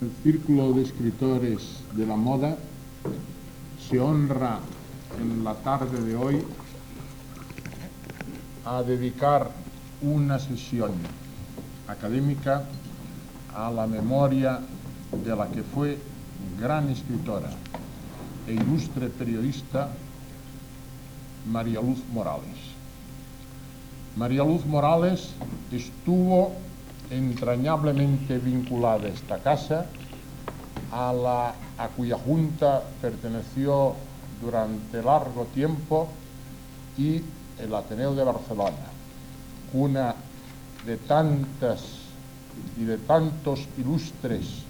El Círculo de Escritores de la Moda se honra en la tarde de hoy a dedicar una sesión académica a la memoria de la que fue gran escritora e ilustre periodista María Luz Morales. María Luz Morales estuvo entrañablemente vinculada a esta casa, a, la, a cuya junta perteneció durante largo tiempo y el Ateneo de Barcelona, una de tantas y de tantos ilustres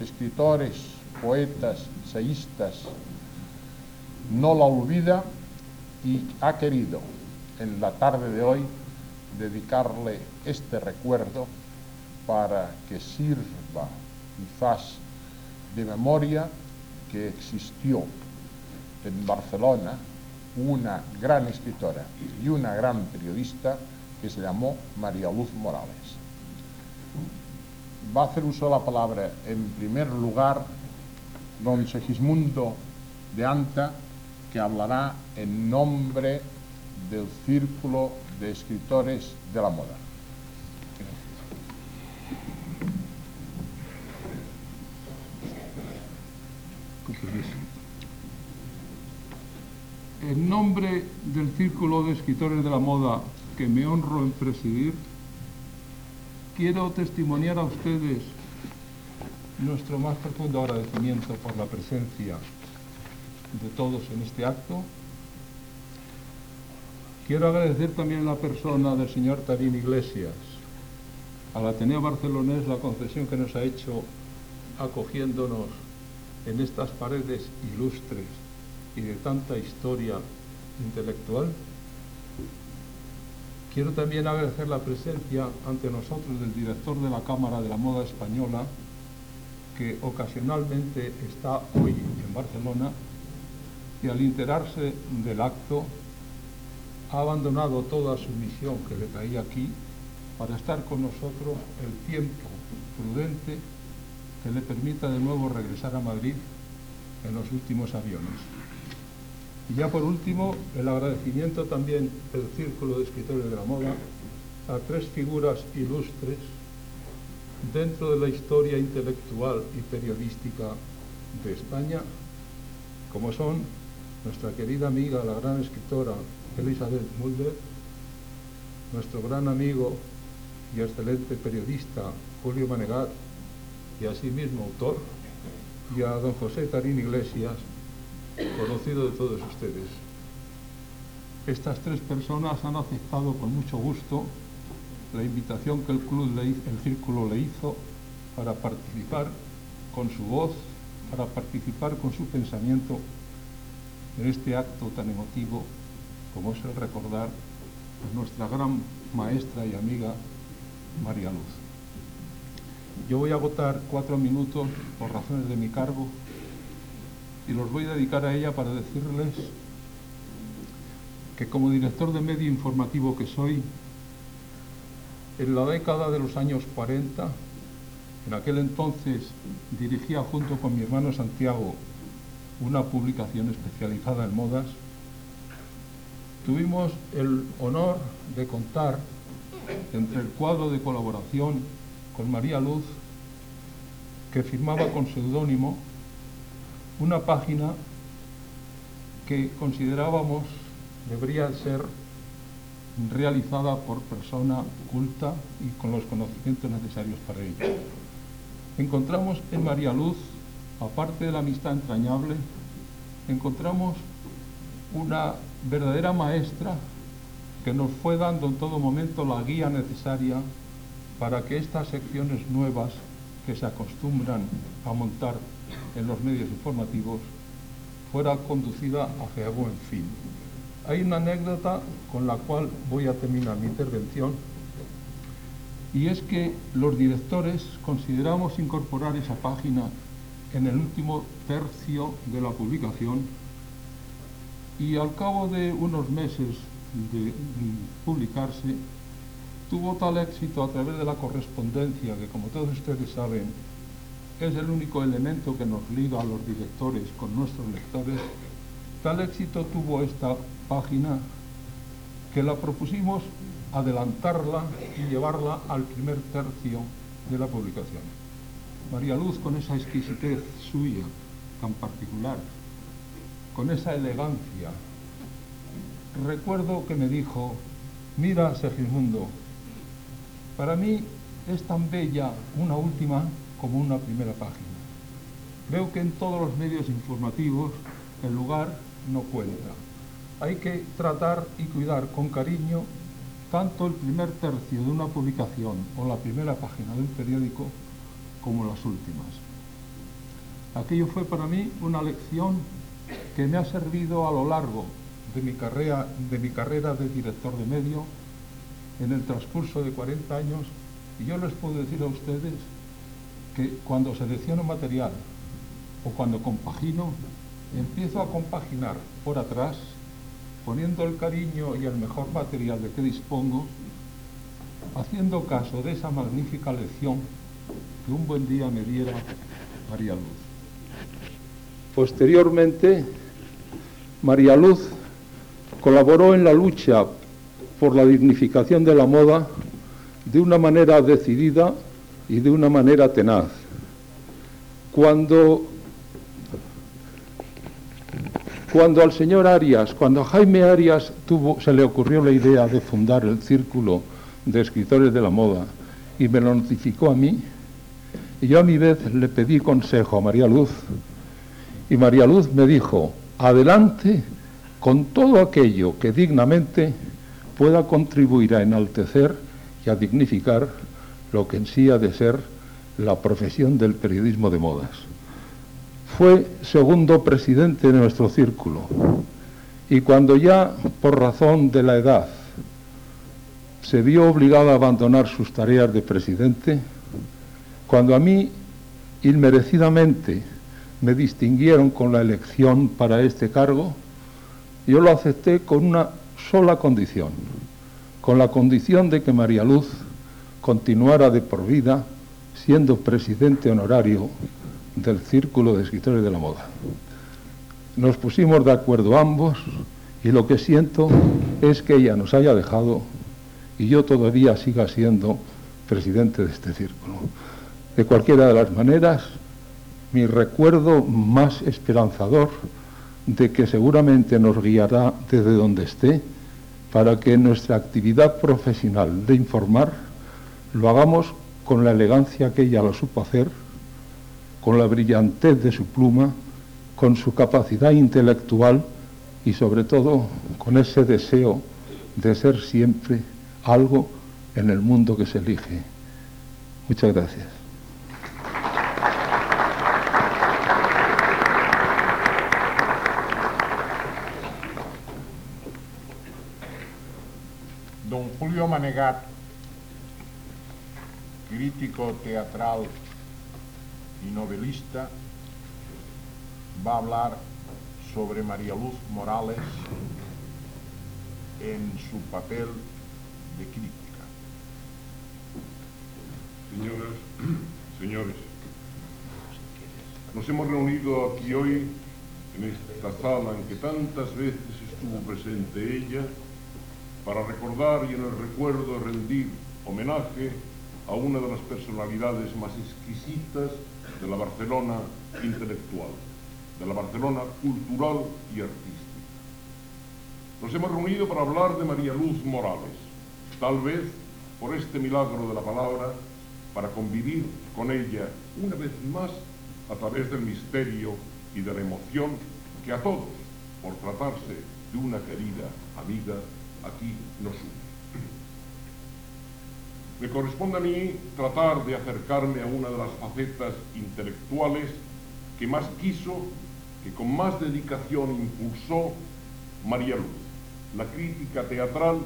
escritores, poetas, seístas, no la olvida y ha querido en la tarde de hoy dedicarle este recuerdo para que sirva quizás de memoria que existió en Barcelona una gran escritora y una gran periodista que se llamó María Luz Morales. Va a hacer uso de la palabra en primer lugar don Segismundo de Anta, que hablará en nombre del Círculo de Escritores de la Moda. En nombre del Círculo de Escritores de la Moda que me honro en presidir, quiero testimoniar a ustedes nuestro más profundo agradecimiento por la presencia de todos en este acto. Quiero agradecer también la persona del señor Tarín Iglesias, al Ateneo Barcelonés, la concesión que nos ha hecho acogiéndonos en estas paredes ilustres y de tanta historia intelectual. Quiero también agradecer la presencia ante nosotros del director de la Cámara de la Moda Española, que ocasionalmente está hoy en Barcelona y al enterarse del acto ha abandonado toda su misión que le traía aquí para estar con nosotros el tiempo prudente que le permita de nuevo regresar a Madrid en los últimos aviones. Y ya por último, el agradecimiento también del Círculo de Escritores de la Moda a tres figuras ilustres dentro de la historia intelectual y periodística de España, como son nuestra querida amiga, la gran escritora Elizabeth Mulder, nuestro gran amigo y excelente periodista Julio Manegat y asimismo autor, y a don José Tarín Iglesias, conocido de todos ustedes. Estas tres personas han aceptado con mucho gusto la invitación que el club, le, el círculo le hizo para participar con su voz, para participar con su pensamiento en este acto tan emotivo como es el recordar a nuestra gran maestra y amiga María Luz. Yo voy a agotar cuatro minutos por razones de mi cargo y los voy a dedicar a ella para decirles que como director de medio informativo que soy, en la década de los años 40, en aquel entonces dirigía junto con mi hermano Santiago una publicación especializada en modas, tuvimos el honor de contar entre el cuadro de colaboración con María Luz, que firmaba con seudónimo una página que considerábamos debería ser realizada por persona culta y con los conocimientos necesarios para ello. Encontramos en María Luz, aparte de la amistad entrañable, encontramos una verdadera maestra que nos fue dando en todo momento la guía necesaria para que estas secciones nuevas que se acostumbran a montar en los medios informativos fuera conducida hacia buen fin. Hay una anécdota con la cual voy a terminar mi intervención y es que los directores consideramos incorporar esa página en el último tercio de la publicación y al cabo de unos meses de publicarse tuvo tal éxito a través de la correspondencia que como todos ustedes saben es el único elemento que nos liga a los directores con nuestros lectores, tal éxito tuvo esta página que la propusimos adelantarla y llevarla al primer tercio de la publicación. María Luz, con esa exquisitez suya tan particular, con esa elegancia, recuerdo que me dijo, mira Segismundo, para mí es tan bella una última como una primera página. Veo que en todos los medios informativos el lugar no cuenta. Hay que tratar y cuidar con cariño tanto el primer tercio de una publicación o la primera página de un periódico como las últimas. Aquello fue para mí una lección que me ha servido a lo largo de mi carrera de, mi carrera de director de medio en el transcurso de 40 años y yo les puedo decir a ustedes que cuando selecciono material o cuando compagino, empiezo a compaginar por atrás poniendo el cariño y el mejor material de que dispongo, haciendo caso de esa magnífica lección que un buen día me diera María Luz. Posteriormente, María Luz colaboró en la lucha por la dignificación de la moda de una manera decidida y de una manera tenaz. Cuando cuando al señor Arias, cuando a Jaime Arias se le ocurrió la idea de fundar el Círculo de Escritores de la Moda y me lo notificó a mí, y yo a mi vez le pedí consejo a María Luz, y María Luz me dijo, adelante con todo aquello que dignamente pueda contribuir a enaltecer y a dignificar lo que en sí ha de ser la profesión del periodismo de modas. Fue segundo presidente de nuestro círculo y cuando ya por razón de la edad se vio obligado a abandonar sus tareas de presidente, cuando a mí inmerecidamente me distinguieron con la elección para este cargo, yo lo acepté con una sola condición, con la condición de que María Luz continuara de por vida siendo presidente honorario del Círculo de Escritores de la Moda. Nos pusimos de acuerdo ambos y lo que siento es que ella nos haya dejado y yo todavía siga siendo presidente de este círculo. De cualquiera de las maneras, mi recuerdo más esperanzador de que seguramente nos guiará desde donde esté para que nuestra actividad profesional de informar lo hagamos con la elegancia que ella lo supo hacer con la brillantez de su pluma, con su capacidad intelectual y sobre todo con ese deseo de ser siempre algo en el mundo que se elige. Muchas gracias. Don Crítico teatral y novelista, va a hablar sobre María Luz Morales en su papel de crítica. Señoras, señores, nos hemos reunido aquí hoy, en esta sala en que tantas veces estuvo presente ella, para recordar y en el recuerdo rendir homenaje a una de las personalidades más exquisitas de la Barcelona intelectual, de la Barcelona cultural y artística. Nos hemos reunido para hablar de María Luz Morales, tal vez por este milagro de la palabra, para convivir con ella una vez más a través del misterio y de la emoción que a todos, por tratarse de una querida amiga, aquí nos une. Me corresponde a mí tratar de acercarme a una de las facetas intelectuales que más quiso, que con más dedicación impulsó María Luz, la crítica teatral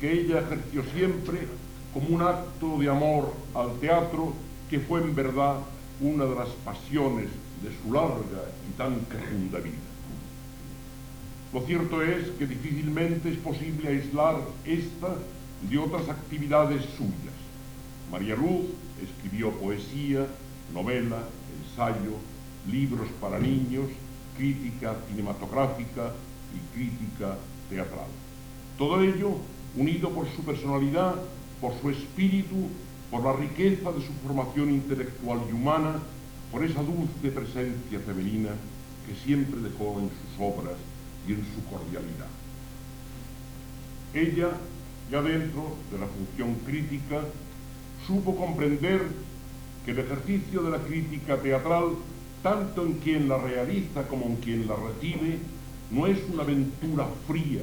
que ella ejerció siempre como un acto de amor al teatro que fue en verdad una de las pasiones de su larga y tan fecunda vida. Lo cierto es que difícilmente es posible aislar esta de otras actividades suyas. María Luz escribió poesía, novela, ensayo, libros para niños, crítica cinematográfica y crítica teatral. Todo ello unido por su personalidad, por su espíritu, por la riqueza de su formación intelectual y humana, por esa dulce presencia femenina que siempre dejó en sus obras y en su cordialidad. Ella, ya dentro de la función crítica, supo comprender que el ejercicio de la crítica teatral, tanto en quien la realiza como en quien la recibe, no es una aventura fría,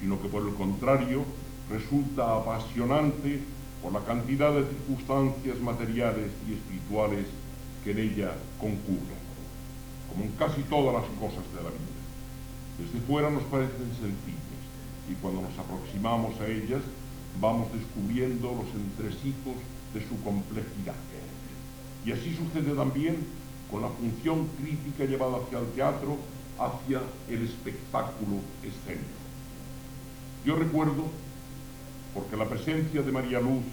sino que por el contrario resulta apasionante por la cantidad de circunstancias materiales y espirituales que en ella concurren, como en casi todas las cosas de la vida. Desde fuera nos parecen sencillas y cuando nos aproximamos a ellas vamos descubriendo los entresijos de su complejidad. Y así sucede también con la función crítica llevada hacia el teatro, hacia el espectáculo escénico. Yo recuerdo, porque la presencia de María Luz,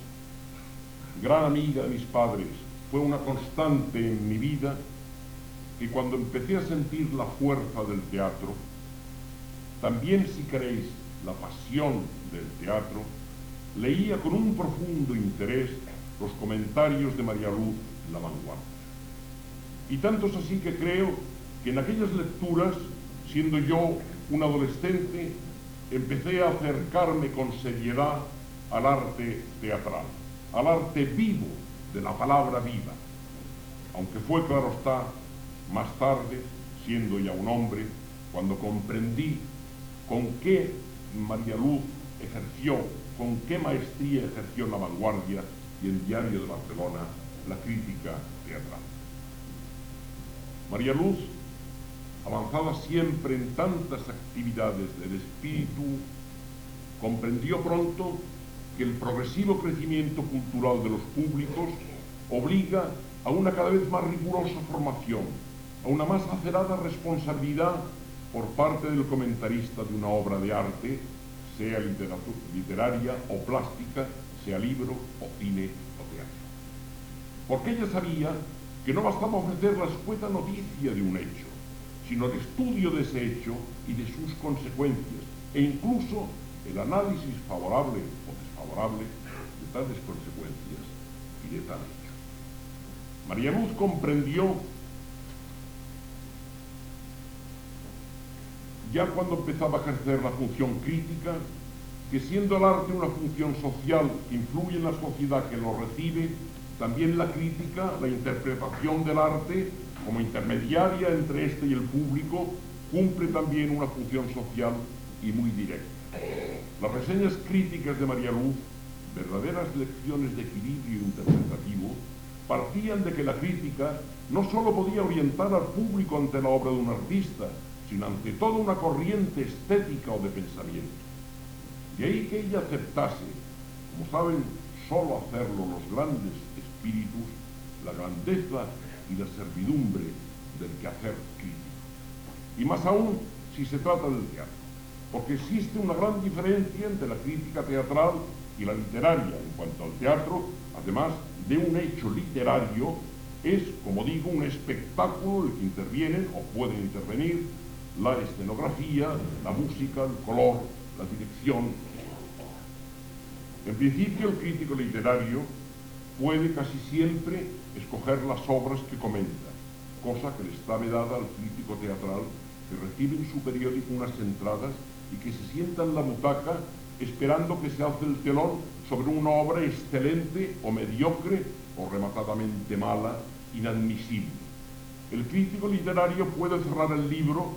gran amiga de mis padres, fue una constante en mi vida, que cuando empecé a sentir la fuerza del teatro, también si queréis la pasión del teatro, leía con un profundo interés los comentarios de María Luz La Vanguardia. Y tanto así que creo que en aquellas lecturas, siendo yo un adolescente, empecé a acercarme con seriedad al arte teatral, al arte vivo de la palabra viva. Aunque fue, claro está, más tarde, siendo ya un hombre, cuando comprendí con qué María Luz ejerció, con qué maestría ejerció en la vanguardia y en Diario de Barcelona la crítica teatral. María Luz, avanzada siempre en tantas actividades del espíritu, comprendió pronto que el progresivo crecimiento cultural de los públicos obliga a una cada vez más rigurosa formación, a una más acerada responsabilidad por parte del comentarista de una obra de arte, sea literaria o plástica, sea libro o cine o teatro. Porque ella sabía que no bastaba ofrecer la escueta noticia de un hecho, sino el estudio de ese hecho y de sus consecuencias, e incluso el análisis favorable o desfavorable de tales consecuencias y de tal hecho. María Luz comprendió ya cuando empezaba a ejercer la función crítica, que siendo el arte una función social que influye en la sociedad que lo recibe, también la crítica, la interpretación del arte, como intermediaria entre este y el público, cumple también una función social y muy directa. Las reseñas críticas de María Luz, verdaderas lecciones de equilibrio interpretativo, partían de que la crítica no sólo podía orientar al público ante la obra de un artista, sino ante toda una corriente estética o de pensamiento. De ahí que ella aceptase, como saben solo hacerlo los grandes espíritus, la grandeza y la servidumbre del quehacer crítico. Y más aún si se trata del teatro, porque existe una gran diferencia entre la crítica teatral y la literaria en cuanto al teatro, además de un hecho literario, es, como digo, un espectáculo el que intervienen o pueden intervenir la escenografía, la música, el color, la dirección. En principio, el crítico literario puede casi siempre escoger las obras que comenta, cosa que le está vedada al crítico teatral que recibe en su periódico unas entradas y que se sienta en la butaca esperando que se hace el telón sobre una obra excelente o mediocre o rematadamente mala, inadmisible. El crítico literario puede cerrar el libro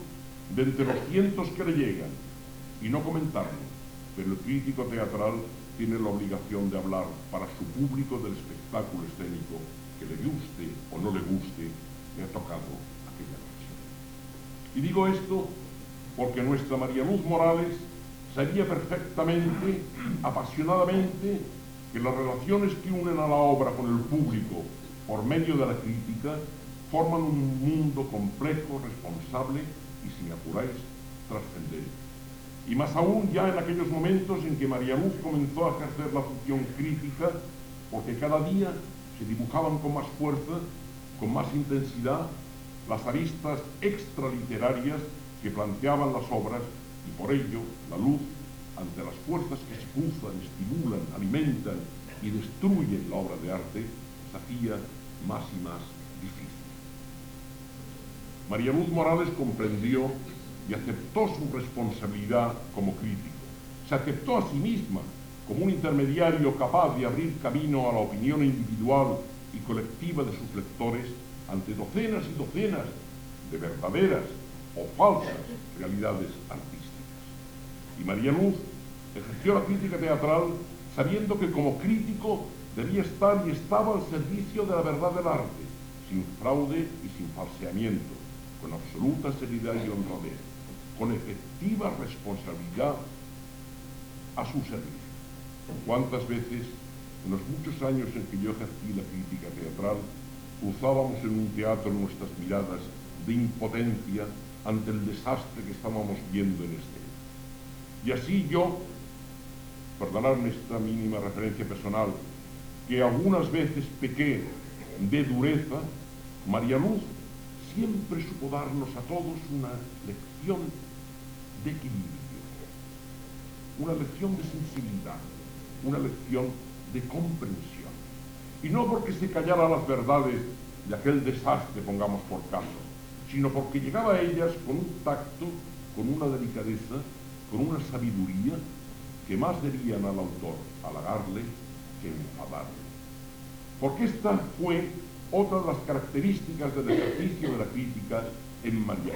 de entre los cientos que le llegan y no comentarlo, pero el crítico teatral tiene la obligación de hablar para su público del espectáculo escénico que le guste o no le guste, le ha tocado aquella noche. Y digo esto porque nuestra María Luz Morales sabía perfectamente, apasionadamente, que las relaciones que unen a la obra con el público por medio de la crítica forman un mundo complejo, responsable y, si apuráis, trascendente. Y más aún ya en aquellos momentos en que María Luz comenzó a ejercer la función crítica, porque cada día se dibujaban con más fuerza con más intensidad las aristas extraliterarias que planteaban las obras y por ello la luz ante las fuerzas que se estimulan, alimentan y destruyen la obra de arte se más y más. María Luz Morales comprendió y aceptó su responsabilidad como crítico. Se aceptó a sí misma como un intermediario capaz de abrir camino a la opinión individual y colectiva de sus lectores ante docenas y docenas de verdaderas o falsas realidades artísticas. Y María Luz ejerció la crítica teatral sabiendo que como crítico debía estar y estaba al servicio de la verdad del arte, sin fraude y sin falseamiento, con absoluta seriedad y honradez, con efectiva responsabilidad a su servicio. ¿Cuántas veces, en los muchos años en que yo ejercí la crítica teatral, cruzábamos en un teatro nuestras miradas de impotencia ante el desastre que estábamos viendo en escena? Y así yo, perdonadme esta mínima referencia personal, que algunas veces pequé de dureza, María Luz siempre supo darnos a todos una lección de equilibrio, una lección de sensibilidad, una lección de comprensión. Y no porque se callara las verdades de aquel desastre, pongamos por caso, sino porque llegaba a ellas con un tacto, con una delicadeza, con una sabiduría que más debían al autor halagarle que enfadarle. Porque esta fue otra de las características del ejercicio de la crítica en María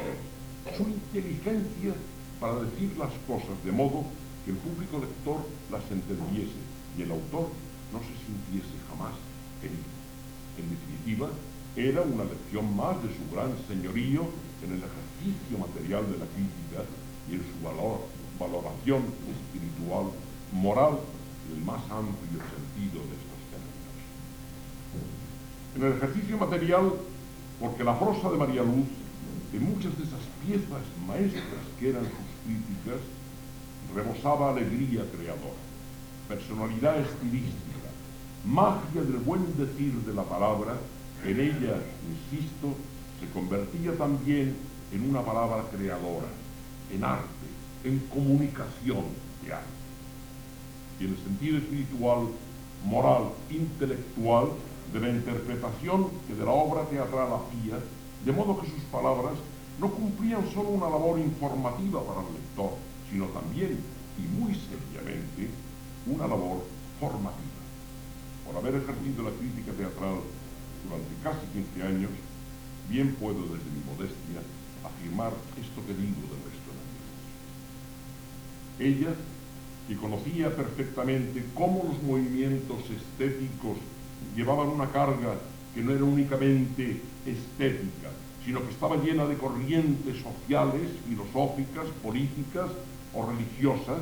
Su inteligencia para decir las cosas de modo que el público lector las entendiese y el autor no se sintiese jamás herido. En definitiva, era una lección más de su gran señorío en el ejercicio material de la crítica y en su valor, valoración espiritual, moral, en el más amplio sentido de. En el ejercicio material, porque la prosa de María Luz, en muchas de esas piezas maestras que eran sus críticas, rebosaba alegría creadora, personalidad estilística, magia del buen decir de la palabra, en ella, insisto, se convertía también en una palabra creadora, en arte, en comunicación de arte. Y en el sentido espiritual, moral, intelectual, de la interpretación que de la obra teatral hacía, de modo que sus palabras no cumplían solo una labor informativa para el lector, sino también, y muy seriamente, una labor formativa. Por haber ejercido la crítica teatral durante casi 15 años, bien puedo desde mi modestia afirmar esto que digo del resto de amigos. Ella, que conocía perfectamente cómo los movimientos estéticos llevaban una carga que no era únicamente estética, sino que estaba llena de corrientes sociales, filosóficas, políticas o religiosas,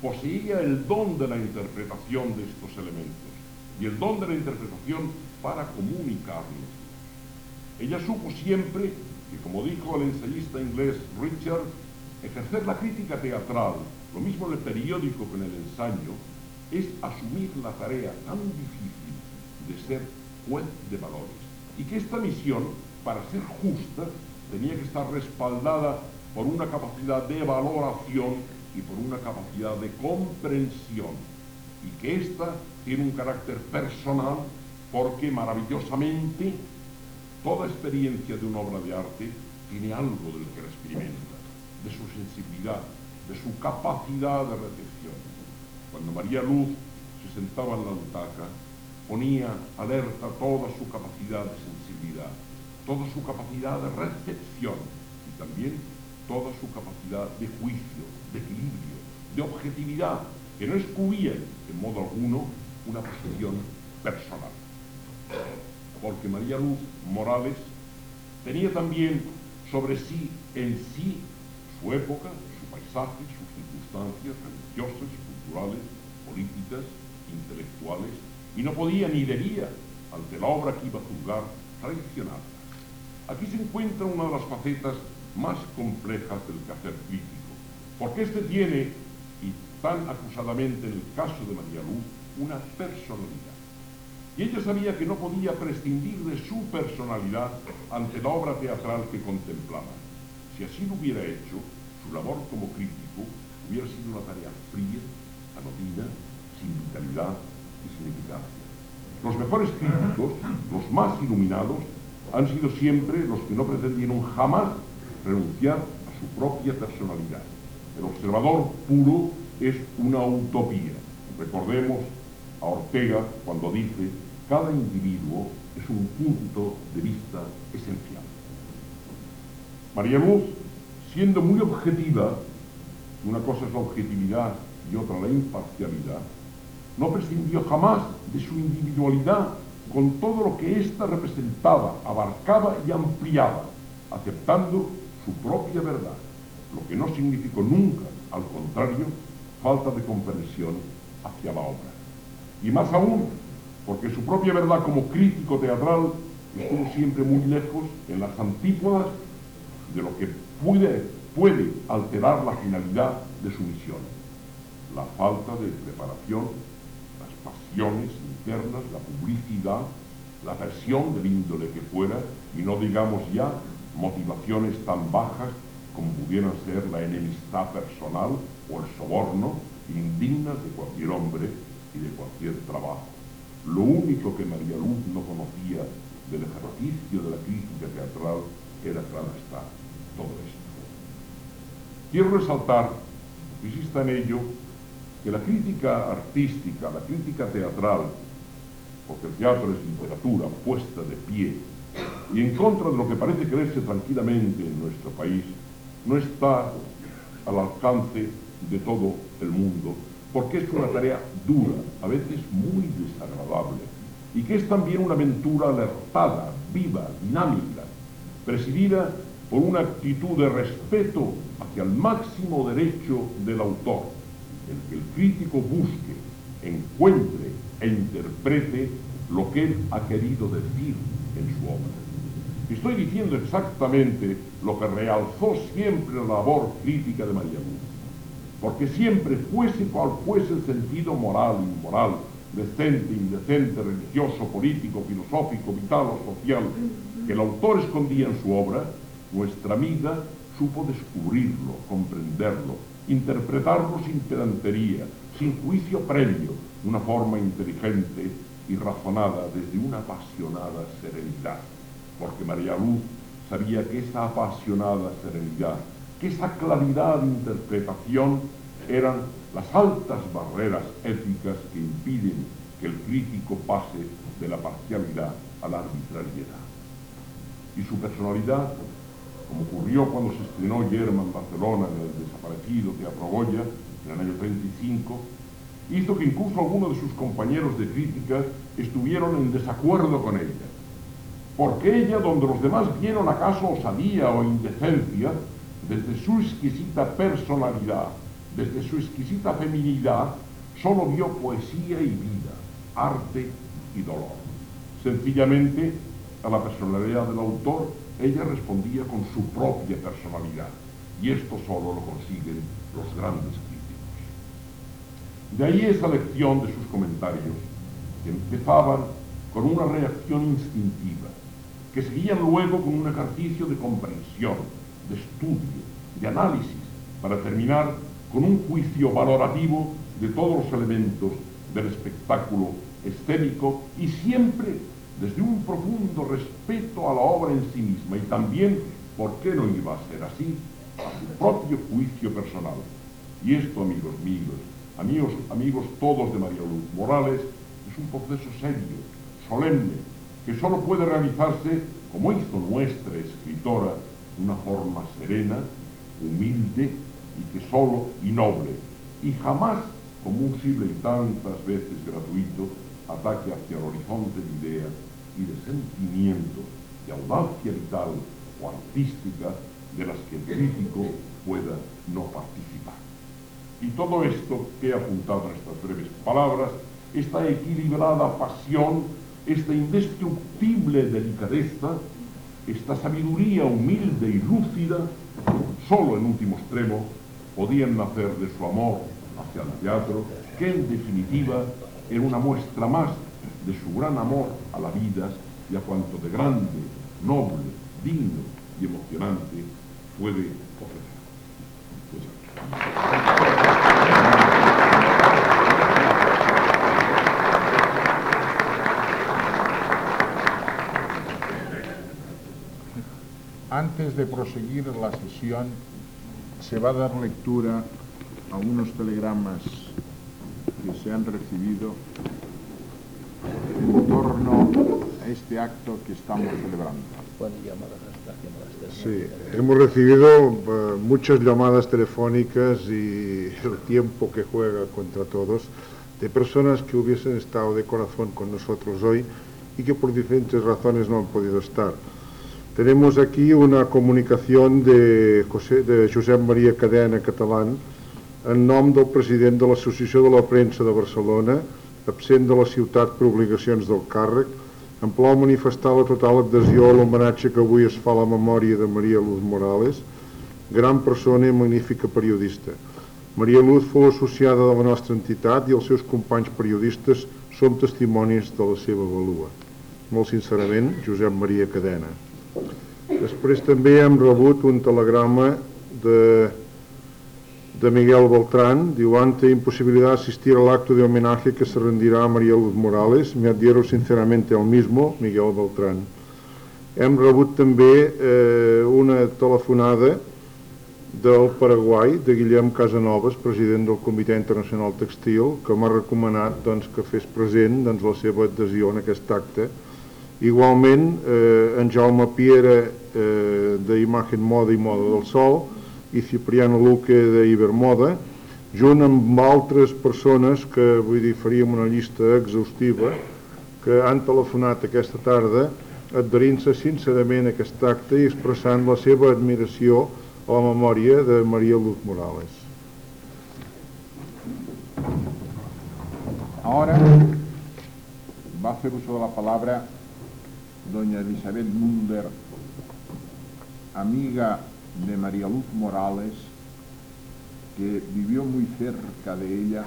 poseía el don de la interpretación de estos elementos. Y el don de la interpretación para comunicarnos. Ella supo siempre que, como dijo el ensayista inglés Richard, ejercer la crítica teatral, lo mismo en el periódico que en el ensayo, es asumir la tarea tan difícil de ser juez de valores. Y que esta misión, para ser justa, tenía que estar respaldada por una capacidad de valoración y por una capacidad de comprensión. Y que ésta tiene un carácter personal porque maravillosamente toda experiencia de una obra de arte tiene algo del que la experimenta, de su sensibilidad, de su capacidad de recepción. Cuando María Luz se sentaba en la butaca, ponía alerta toda su capacidad de sensibilidad, toda su capacidad de recepción y también toda su capacidad de juicio, de equilibrio, de objetividad, que no excluía en modo alguno una posición personal. Porque María Luz Morales tenía también sobre sí, en sí, su época, su paisaje, sus circunstancias religiosas, culturales, políticas, intelectuales, y no podía ni debía, ante la obra que iba a juzgar, traicionarlas. Aquí se encuentra una de las facetas más complejas del quehacer crítico, porque este tiene, y tan acusadamente en el caso de María Luz, una personalidad y ella sabía que no podía prescindir de su personalidad ante la obra teatral que contemplaba. Si así lo hubiera hecho, su labor como crítico hubiera sido una tarea fría, anodina, sin vitalidad Los mejores críticos, los más iluminados, han sido siempre los que no pretendieron jamás renunciar a su propia personalidad. El observador puro es una utopía. Recordemos a Ortega cuando dice, cada individuo es un punto de vista esencial. María Luz, siendo muy objetiva, una cosa es la objetividad y otra la imparcialidad, no prescindió jamás de su individualidad con todo lo que ésta representaba, abarcaba y ampliaba, aceptando su propia verdad, lo que no significó nunca, al contrario, falta de comprensión hacia la obra. Y más aún, porque su propia verdad como crítico teatral estuvo siempre muy lejos en las antípodas de lo que puede, puede alterar la finalidad de su misión. La falta de preparación, internas, la publicidad, la versión del índole que fuera, y no digamos ya motivaciones tan bajas como pudieran ser la enemistad personal o el soborno, indignas de cualquier hombre y de cualquier trabajo. Lo único que María Luz no conocía del ejercicio de la crítica teatral era, claro está, todo esto. Quiero resaltar, insista en ello, que la crítica artística, la crítica teatral, porque el teatro es literatura puesta de pie, y en contra de lo que parece creerse tranquilamente en nuestro país, no está al alcance de todo el mundo, porque es una tarea dura, a veces muy desagradable, y que es también una aventura alertada, viva, dinámica, presidida por una actitud de respeto hacia el máximo derecho del autor, el que el crítico busque, encuentre e interprete lo que él ha querido decir en su obra. Estoy diciendo exactamente lo que realzó siempre la labor crítica de María Luz, porque siempre fuese cual fuese el sentido moral, inmoral, decente, indecente, religioso, político, filosófico, vital o social que el autor escondía en su obra, nuestra amiga supo descubrirlo, comprenderlo, interpretarlo sin pedantería, sin juicio previo, una forma inteligente y razonada desde una apasionada serenidad porque María Luz sabía que esa apasionada serenidad, que esa claridad de interpretación eran las altas barreras éticas que impiden que el crítico pase de la parcialidad a la arbitrariedad. Y su personalidad, como ocurrió cuando se estrenó Yerma en Barcelona en el desaparecido Teatro Goya en el año 35, hizo que incluso algunos de sus compañeros de crítica estuvieron en desacuerdo con ella porque ella, donde los demás vieron acaso osadía o indecencia, desde su exquisita personalidad, desde su exquisita feminidad, solo vio poesía y vida, arte y dolor. Sencillamente, a la personalidad del autor, ella respondía con su propia personalidad, y esto solo lo consiguen los grandes críticos. De ahí esa lección de sus comentarios, que empezaban con una reacción instintiva, que seguían luego con un ejercicio de comprensión, de estudio, de análisis, para terminar con un juicio valorativo de todos los elementos del espectáculo escénico y siempre desde un profundo respeto a la obra en sí misma y también, ¿por qué no iba a ser así?, a su propio juicio personal. Y esto, amigos míos, amigos, amigos todos de María Luz Morales, es un proceso serio, solemne, que solo puede realizarse, como hizo nuestra escritora, de una forma serena, humilde y que solo y noble, y jamás como un simple y tantas veces gratuito ataque hacia el horizonte de ideas y de sentimientos, de audacia vital o artística de las que el crítico pueda no participar. Y todo esto que he apuntado en estas breves palabras, esta equilibrada pasión esta indestructible delicadeza, esta sabiduría humilde y lúcida, solo en último extremo podían nacer de su amor hacia el teatro, que en definitiva era una muestra más de su gran amor a la vida y a cuanto de grande, noble, digno y emocionante puede ofrecer. Antes de proseguir la sesión, se va a dar lectura a unos telegramas que se han recibido en torno a este acto que estamos celebrando. Sí, hemos recibido eh, muchas llamadas telefónicas y el tiempo que juega contra todos de personas que hubiesen estado de corazón con nosotros hoy y que por diferentes razones no han podido estar. Tenemos aquí una comunicación de, José, de Josep Maria Cadena Catalán en nom del president de l'Associació de la Premsa de Barcelona, absent de la ciutat per obligacions del càrrec, em plau manifestar la total adhesió a l'homenatge que avui es fa a la memòria de Maria Luz Morales, gran persona i magnífica periodista. Maria Luz fou associada de la nostra entitat i els seus companys periodistes som testimonis de la seva valua. Molt sincerament, Josep Maria Cadena. Després també hem rebut un telegrama de, de Miguel Beltrán, diu, ante imposibilidad de asistir al acto de homenaje que se rendirá a María Luz Morales, me adhiero sinceramente al mismo, Miguel Beltrán. Hem rebut també eh, una telefonada del Paraguai, de Guillem Casanovas, president del Comitè Internacional Textil, que m'ha recomanat doncs, que fes present doncs, la seva adhesió en aquest acte, Igualment, eh, en Jaume Piera eh, d'Imagen Moda i Moda del Sol i Cipriano Luque d'Ibermoda, junt amb altres persones que vull dir faríem una llista exhaustiva que han telefonat aquesta tarda adherint-se sincerament a aquest acte i expressant la seva admiració a la memòria de Maria Luz Morales. Ahora va a hacer uso de la palabra doña Elizabeth Munder, amiga de María Luz Morales, que vivió muy cerca de ella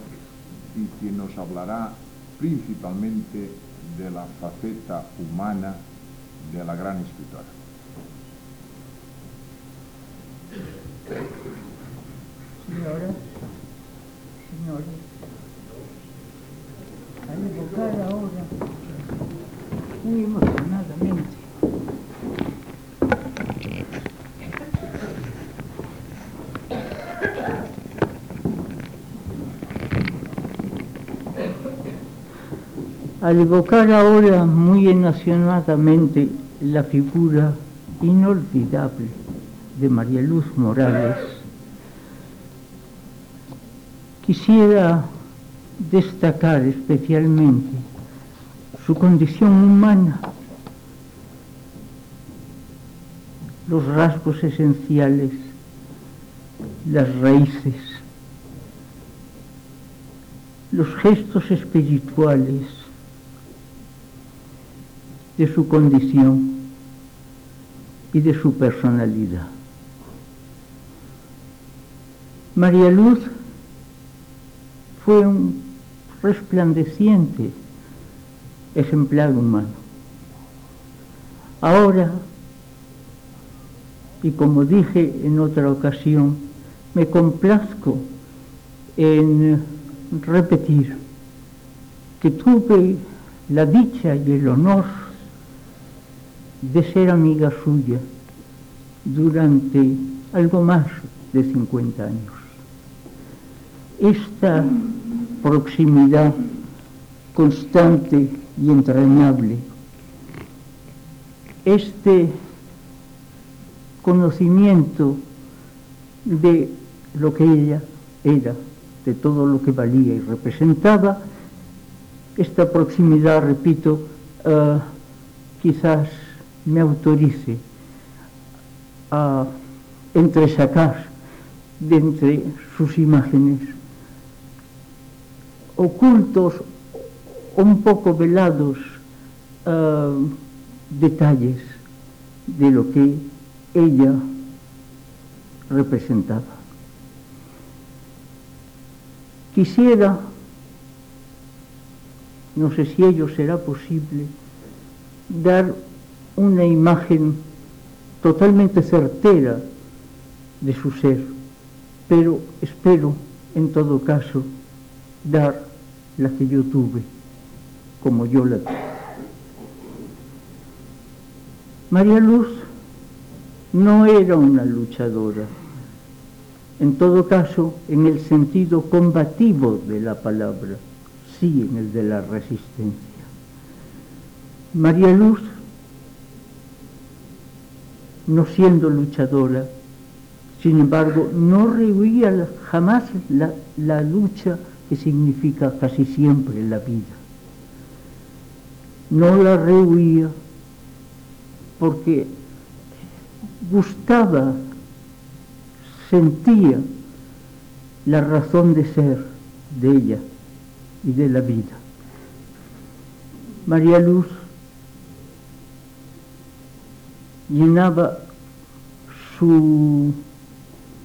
y que nos hablará principalmente de la faceta humana de la gran escritora. Señora, señores, al evocar ahora. Muy emocionadamente al evocar ahora muy emocionadamente la figura inolvidable de María Luz Morales, quisiera destacar especialmente su condición humana, los rasgos esenciales, las raíces, los gestos espirituales de su condición y de su personalidad. María Luz fue un resplandeciente ejemplar humano. Ahora, y como dije en otra ocasión, me complazco en repetir que tuve la dicha y el honor de ser amiga suya durante algo más de 50 años. Esta proximidad constante y entrañable. Este conocimiento de lo que ella era, de todo lo que valía y representaba, esta proximidad, repito, uh, quizás me autorice a entresacar de entre sus imágenes ocultos un poco velados uh, detalles de lo que ella representaba. Quisiera no sé si ello será posible, dar una imagen totalmente certera de su ser, pero espero, en todo caso, dar la que yo tuve, como yo la tuve. María Luz no era una luchadora, en todo caso, en el sentido combativo de la palabra, sí en el de la resistencia. María Luz, no siendo luchadora, sin embargo, no rehuía jamás la, la lucha que significa casi siempre la vida. No la rehuía porque gustaba, sentía la razón de ser de ella y de la vida. María Luz llenaba su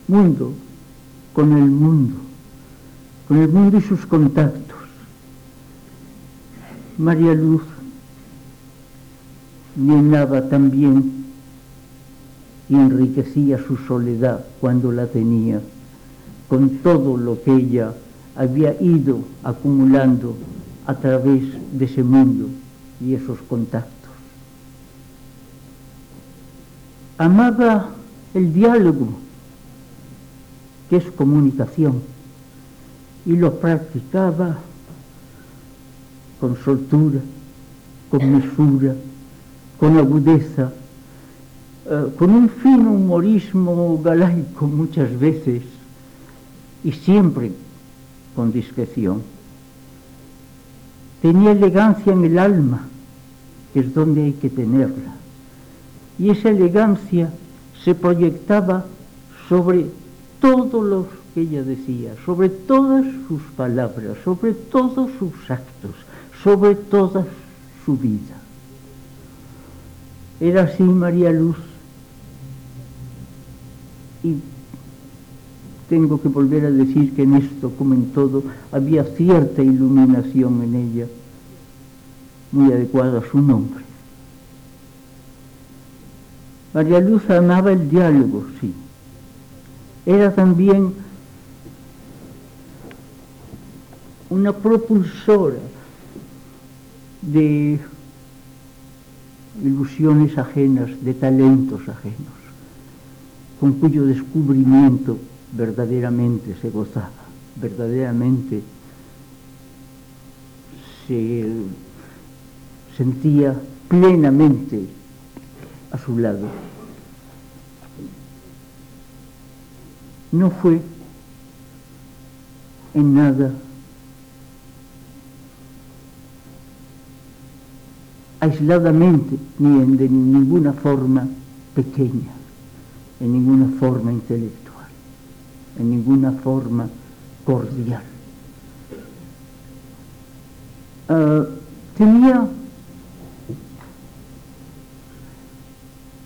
mundo con el mundo, con el mundo y sus contactos. María Luz llenaba también y enriquecía su soledad cuando la tenía con todo lo que ella había ido acumulando a través de ese mundo y esos contactos. Amaba el diálogo, que es comunicación, y lo practicaba con soltura, con mesura, con agudeza, eh, con un fino humorismo galaico muchas veces y siempre con discreción. Tenía elegancia en el alma, que es donde hay que tenerla. Y esa elegancia se proyectaba sobre todo lo que ella decía, sobre todas sus palabras, sobre todos sus actos, sobre toda su vida. Era así María Luz. Y tengo que volver a decir que en esto, como en todo, había cierta iluminación en ella, muy adecuada a su nombre. María Luz amaba el diálogo, sí. Era también una propulsora de ilusiones ajenas, de talentos ajenos, con cuyo descubrimiento verdaderamente se gozaba, verdaderamente se sentía plenamente a su lado. No fue en nada aisladamente ni en de ninguna forma pequeña, en ninguna forma intelectual, en ninguna forma cordial. Uh, tenía,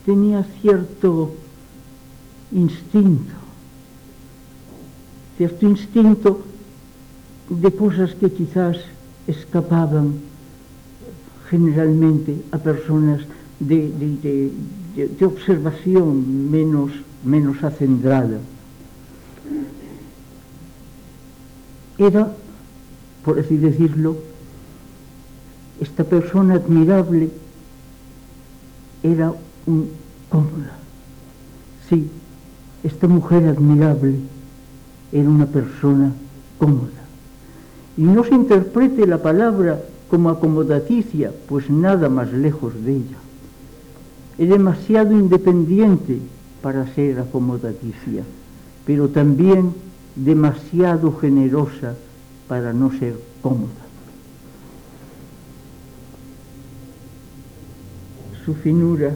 tenía cierto instinto, cierto instinto de cosas que quizás escapaban generalmente a personas de, observación menos, menos acendrada. Era, por así decirlo, esta persona admirable era cómoda. Sí, esta mujer admirable era una persona cómoda. Y no se interprete la palabra como acomodaticia, pues nada más lejos de ella. Es demasiado independiente para ser acomodaticia, pero también demasiado generosa para no ser cómoda. Su finura,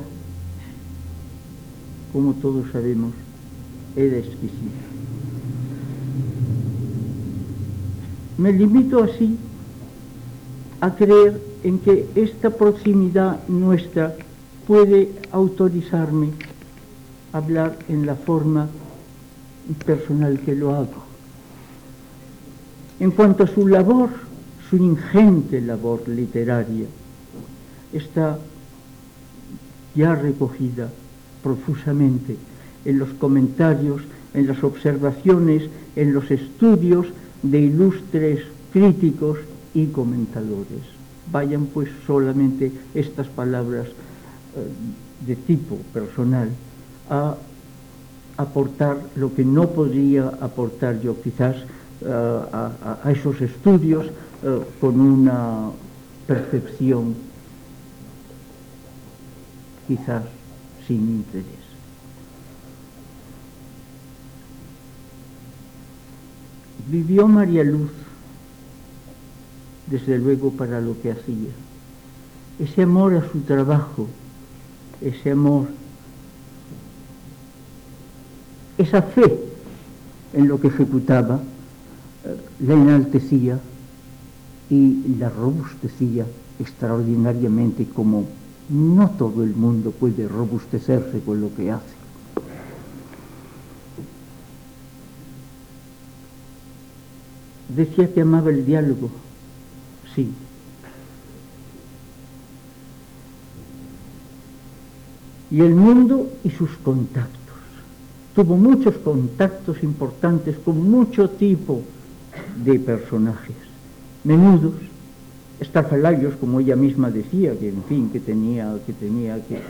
como todos sabemos, era exquisita. Me limito así a creer en que esta proximidad nuestra puede autorizarme a hablar en la forma personal que lo hago. En cuanto a su labor, su ingente labor literaria está ya recogida profusamente en los comentarios, en las observaciones, en los estudios de ilustres críticos y comentadores. Vayan pues solamente estas palabras eh, de tipo personal a aportar lo que no podría aportar yo quizás eh, a, esos estudios eh, con una percepción quizás sin interés. Vivió María Luz, desde luego, para lo que hacía. Ese amor a su trabajo, ese amor, esa fe en lo que ejecutaba, eh, la enaltecía y la robustecía extraordinariamente como no todo el mundo puede robustecerse con lo que hace. Decía que amaba el diálogo, sí. Y el mundo y sus contactos. Tuvo muchos contactos importantes con mucho tipo de personajes, menudos, estrafalarios, como ella misma decía, que en fin, que tenía, que tenía, que,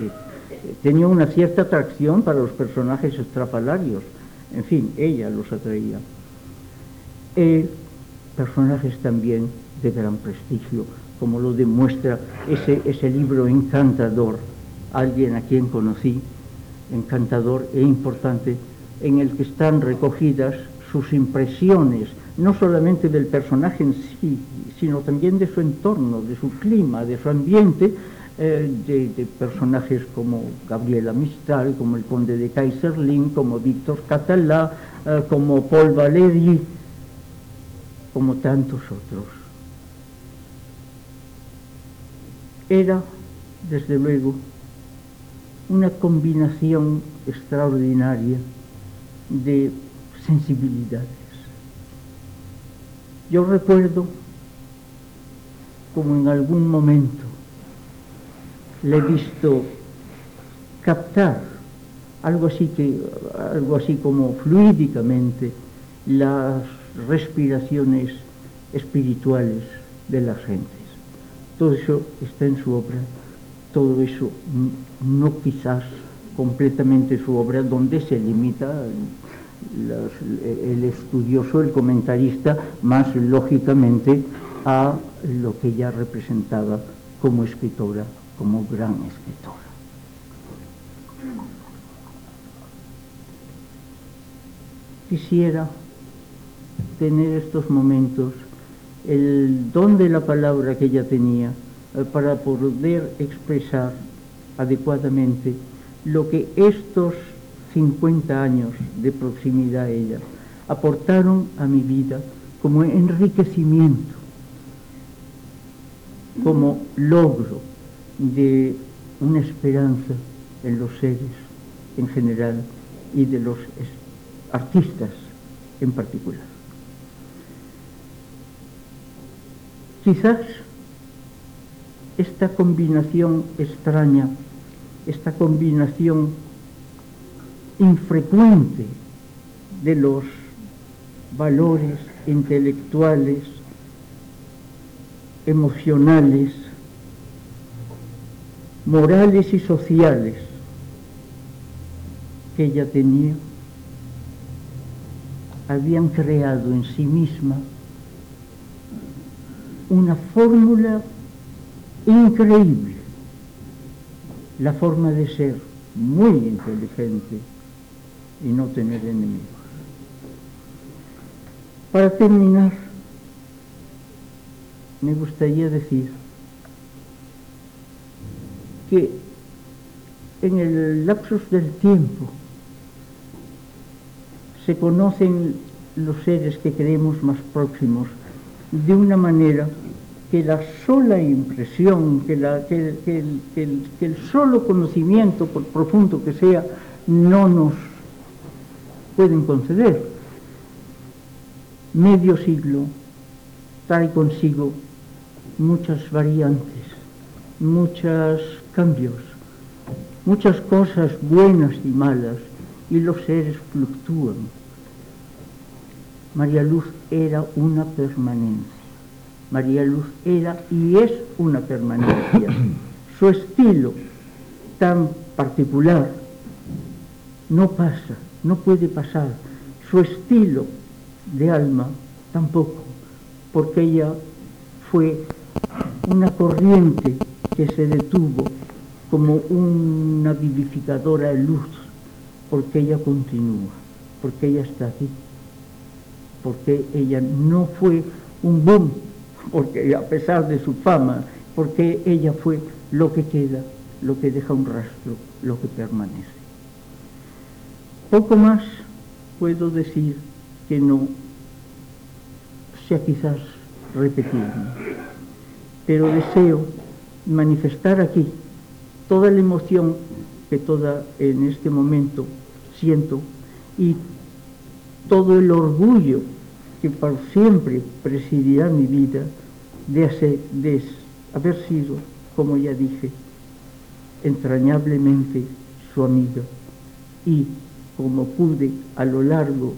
tenía una cierta atracción para los personajes estrafalarios. En fin, ella los atraía. Eh, personajes también de gran prestigio, como lo demuestra ese, ese libro encantador, alguien a quien conocí, encantador e importante, en el que están recogidas sus impresiones no solamente del personaje en sí, sino también de su entorno, de su clima, de su ambiente, eh, de, personajes como Gabriela Mistral, como el conde de Kaiserling, como Víctor Catalá, eh, como Paul Valéry, como tantos otros. Era, desde luego, una combinación extraordinaria de sensibilidades yo recuerdo como en algún momento le he visto captar algo así que algo así como fluídicamente las respiraciones espirituales de las gentes. Todo eso está en su obra, todo eso no quizás completamente su obra donde se limita el estudioso, el comentarista, más lógicamente a lo que ella representaba como escritora, como gran escritora. Quisiera tener estos momentos, el don de la palabra que ella tenía, eh, para poder expresar adecuadamente lo que estos 50 años de proximidad a ella, aportaron a mi vida como enriquecimiento, como logro de una esperanza en los seres en general y de los artistas en particular. Quizás esta combinación extraña, esta combinación infrecuente de los valores intelectuales, emocionales, morales y sociales que ella tenía, habían creado en sí misma una fórmula increíble, la forma de ser muy inteligente, y no tener enemigos. Para terminar, me gustaría decir que en el lapsus del tiempo se conocen los seres que creemos más próximos de una manera que la sola impresión, que, el, solo conocimiento, por profundo que sea, no nos pueden conceder. Medio siglo trae consigo muchas variantes, muchos cambios, muchas cosas buenas y malas, y los seres fluctúan. María Luz era una permanencia. María Luz era y es una permanencia. Su estilo tan particular no pasa, no puede pasar. Su estilo de alma tampoco, porque ella fue una corriente que se detuvo como una vivificadora de luz, porque ella continúa, porque ella está aquí, porque ella no fue un boom, porque a pesar de su fama, porque ella fue lo que queda, lo que deja un rastro, lo que permanece. Poco más puedo decir que no sea quizás repetirme, pero deseo manifestar aquí toda la emoción que toda en este momento siento y todo el orgullo que por siempre presidirá mi vida de, hacer, de haber sido, como ya dije, entrañablemente su amigo y como pude a lo largo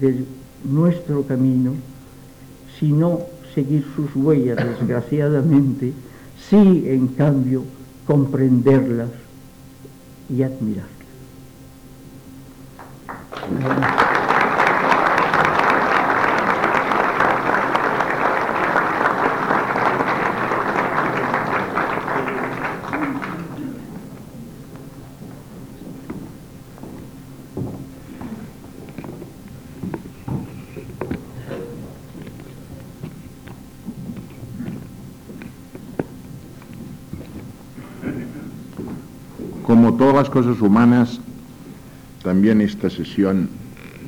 de nuestro camino, sino seguir sus huellas, desgraciadamente, sí, en cambio, comprenderlas y admirarlas. Como todas las cosas humanas, también esta sesión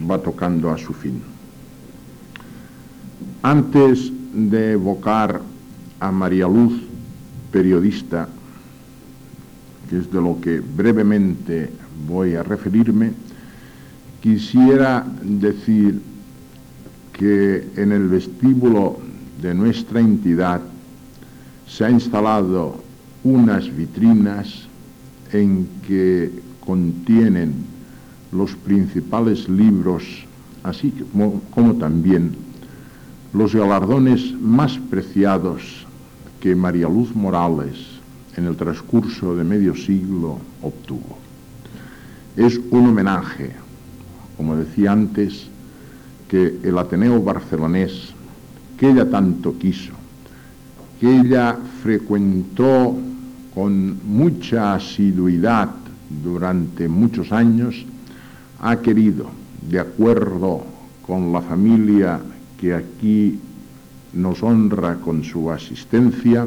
va tocando a su fin. Antes de evocar a María Luz, periodista, que es de lo que brevemente voy a referirme, quisiera decir que en el vestíbulo de nuestra entidad se ha instalado unas vitrinas en que contienen los principales libros, así como, también los galardones más preciados que María Luz Morales en el transcurso de medio siglo obtuvo. Es un homenaje, como decía antes, que el Ateneo barcelonés, que ella tanto quiso, que ella frecuentó con mucha asiduidad durante muchos años, ha querido, de acuerdo con la familia que aquí nos honra con su asistencia,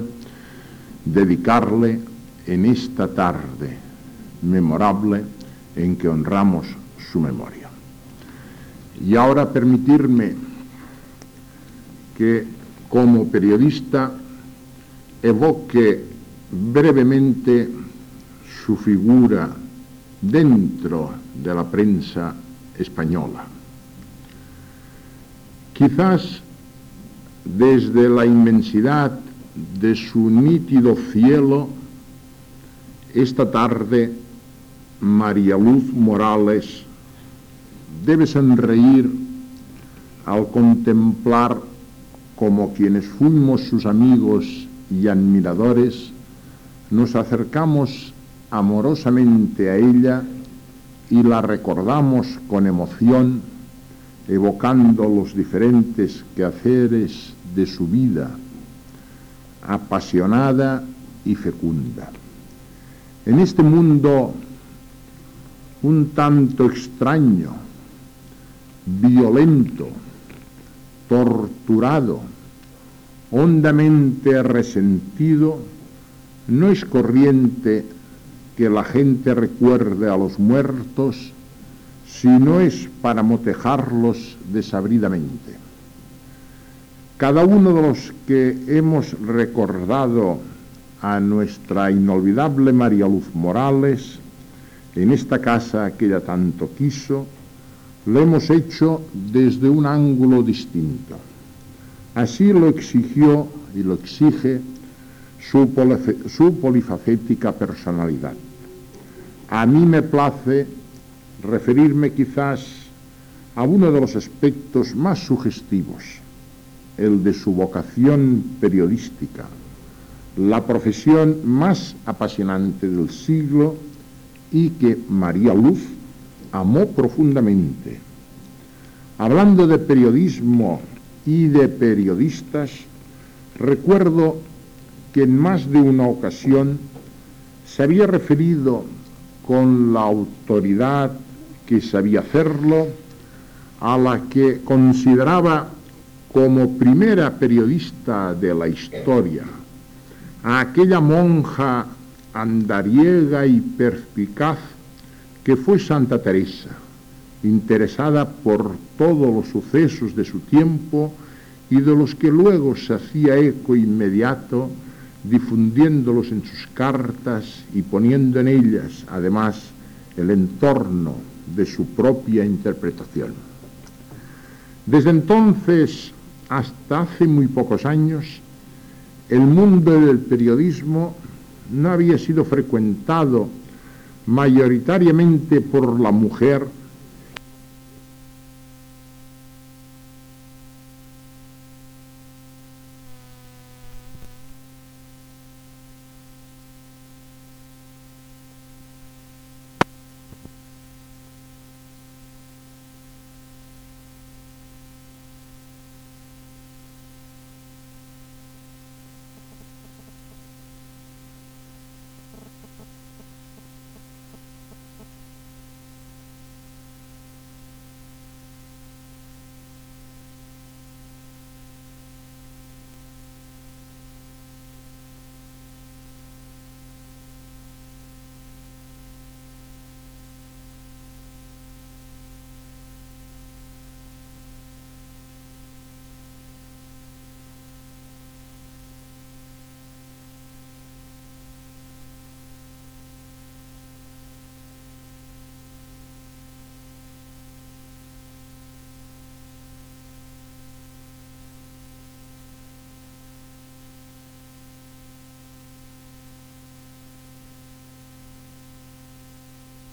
dedicarle en esta tarde memorable en que honramos su memoria. Y ahora permitirme que como periodista evoque brevemente su figura dentro de la prensa española. Quizás desde la inmensidad de su nítido cielo, esta tarde María Luz Morales debe sonreír al contemplar como quienes fuimos sus amigos y admiradores, nos acercamos amorosamente a ella y la recordamos con emoción, evocando los diferentes quehaceres de su vida, apasionada y fecunda. En este mundo un tanto extraño, violento, torturado, hondamente resentido, no es corriente que la gente recuerde a los muertos si no es para motejarlos desabridamente. Cada uno de los que hemos recordado a nuestra inolvidable María Luz Morales en esta casa que ella tanto quiso, lo hemos hecho desde un ángulo distinto. Así lo exigió y lo exige su, su polifacética personalidad. A mí me place referirme quizás a uno de los aspectos más sugestivos, el de su vocación periodística, la profesión más apasionante del siglo y que María Luz amó profundamente. Hablando de periodismo y de periodistas, recuerdo que en más de una ocasión se había referido con la autoridad que sabía hacerlo, a la que consideraba como primera periodista de la historia, a aquella monja andariega y perspicaz que fue Santa Teresa, interesada por todos los sucesos de su tiempo y de los que luego se hacía eco inmediato difundiéndolos en sus cartas y poniendo en ellas, además, el entorno de su propia interpretación. Desde entonces hasta hace muy pocos años, el mundo del periodismo no había sido frecuentado mayoritariamente por la mujer,